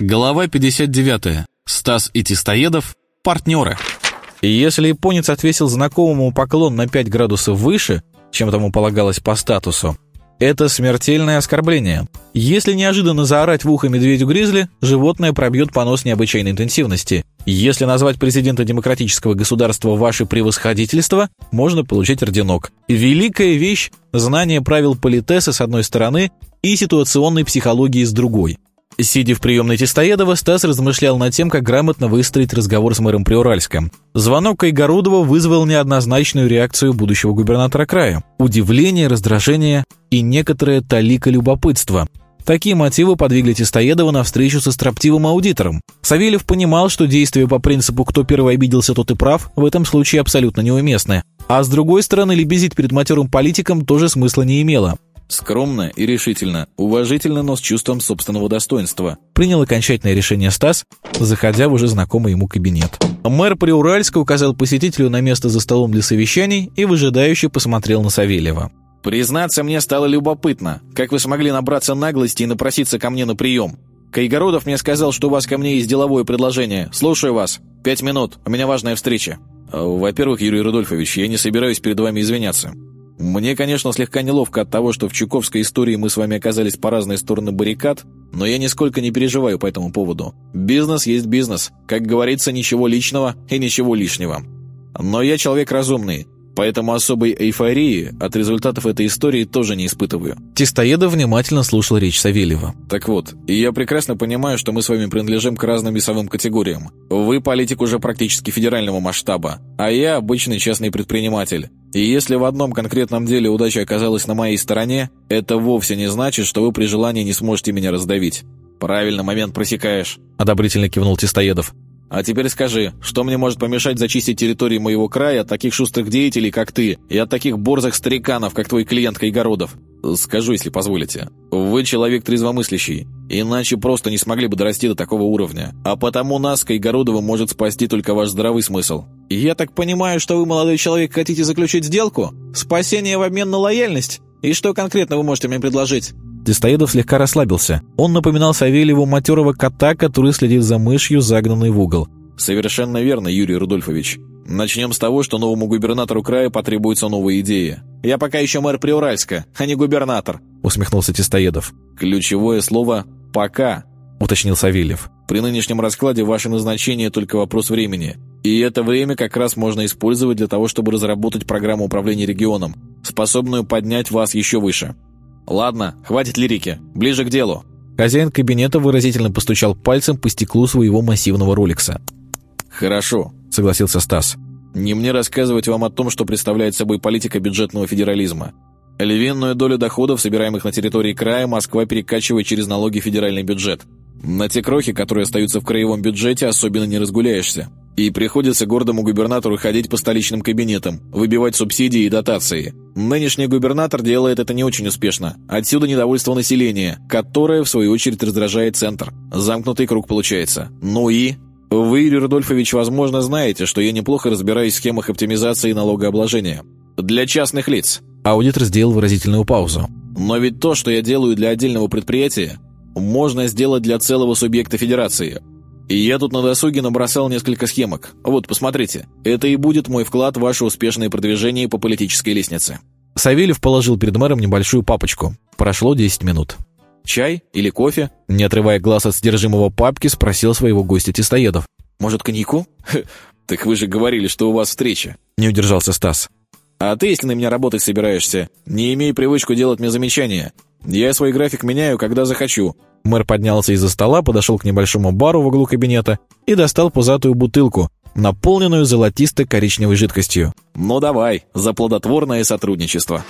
Глава 59. Стас и Тистоедов – партнеры. И если японец отвесил знакомому поклон на 5 градусов выше, чем тому полагалось по статусу, это смертельное оскорбление. Если неожиданно заорать в ухо медведю-гризли, животное пробьет понос необычайной интенсивности. Если назвать президента демократического государства «Ваше превосходительство», можно получить орденок. Великая вещь – знание правил политеса с одной стороны и ситуационной психологии с другой. Сидя в приемной Тестоедова, Стас размышлял над тем, как грамотно выстроить разговор с мэром Приуральска. Звонок Кайгородова вызвал неоднозначную реакцию будущего губернатора края. Удивление, раздражение и некоторое талика любопытства. Такие мотивы подвигли Тестоедова на встречу со строптивым аудитором. Савельев понимал, что действия по принципу «кто первый обиделся, тот и прав» в этом случае абсолютно неуместны. А с другой стороны, лебезить перед матерым политиком тоже смысла не имело. Скромно и решительно, уважительно, но с чувством собственного достоинства. Принял окончательное решение Стас, заходя в уже знакомый ему кабинет. Мэр Приуральска указал посетителю на место за столом для совещаний и выжидающе посмотрел на Савельева. «Признаться, мне стало любопытно, как вы смогли набраться наглости и напроситься ко мне на прием. Кайгородов мне сказал, что у вас ко мне есть деловое предложение. Слушаю вас. Пять минут, у меня важная встреча». «Во-первых, Юрий Рудольфович, я не собираюсь перед вами извиняться. Мне, конечно, слегка неловко от того, что в Чуковской истории мы с вами оказались по разные стороны баррикад, но я нисколько не переживаю по этому поводу. Бизнес есть бизнес. Как говорится, ничего личного и ничего лишнего. Но я человек разумный, поэтому особой эйфории от результатов этой истории тоже не испытываю. Тистоедов внимательно слушал речь Савельева. Так вот, я прекрасно понимаю, что мы с вами принадлежим к разным весовым категориям. Вы политик уже практически федерального масштаба, а я обычный частный предприниматель. И если в одном конкретном деле удача оказалась на моей стороне, это вовсе не значит, что вы при желании не сможете меня раздавить. Правильно, момент просекаешь. Одобрительно кивнул Тистоедов. А теперь скажи, что мне может помешать зачистить территории моего края от таких шустрых деятелей, как ты, и от таких борзых стариканов, как твой клиент Кайгородов? Скажу, если позволите. Вы человек трезвомыслящий, иначе просто не смогли бы дорасти до такого уровня. А потому нас, Кайгородова, может спасти только ваш здравый смысл. Я так понимаю, что вы, молодой человек, хотите заключить сделку? Спасение в обмен на лояльность? И что конкретно вы можете мне предложить? Тестоедов слегка расслабился. Он напоминал Савельеву матерого кота, который следит за мышью, загнанной в угол. «Совершенно верно, Юрий Рудольфович. Начнем с того, что новому губернатору края потребуются новые идеи. Я пока еще мэр Приуральска, а не губернатор», — усмехнулся Тестоедов. «Ключевое слово «пока», — уточнил Савельев. «При нынешнем раскладе ваше назначение только вопрос времени. И это время как раз можно использовать для того, чтобы разработать программу управления регионом, способную поднять вас еще выше. «Ладно, хватит лирики. Ближе к делу». Хозяин кабинета выразительно постучал пальцем по стеклу своего массивного роликса. «Хорошо», — согласился Стас. «Не мне рассказывать вам о том, что представляет собой политика бюджетного федерализма. Львиную долю доходов, собираемых на территории края, Москва перекачивает через налоги федеральный бюджет. На те крохи, которые остаются в краевом бюджете, особенно не разгуляешься. И приходится гордому губернатору ходить по столичным кабинетам, выбивать субсидии и дотации. Нынешний губернатор делает это не очень успешно. Отсюда недовольство населения, которое, в свою очередь, раздражает центр. Замкнутый круг получается. Ну и... Вы, Юрий Рудольфович, возможно, знаете, что я неплохо разбираюсь в схемах оптимизации налогообложения. Для частных лиц. Аудитор сделал выразительную паузу. Но ведь то, что я делаю для отдельного предприятия, можно сделать для целого субъекта федерации. И я тут на досуге набросал несколько схемок. Вот, посмотрите. Это и будет мой вклад в ваше успешное продвижение по политической лестнице». Савельев положил перед мэром небольшую папочку. Прошло 10 минут. «Чай или кофе?» Не отрывая глаз от содержимого папки, спросил своего гостя Тестоедов. «Может, коньяку?» «Так вы же говорили, что у вас встреча». Не удержался Стас. «А ты, если на меня работать собираешься, не имей привычку делать мне замечания. Я свой график меняю, когда захочу». Мэр поднялся из-за стола, подошел к небольшому бару в углу кабинета и достал пузатую бутылку, наполненную золотисто-коричневой жидкостью. «Ну давай, за плодотворное сотрудничество».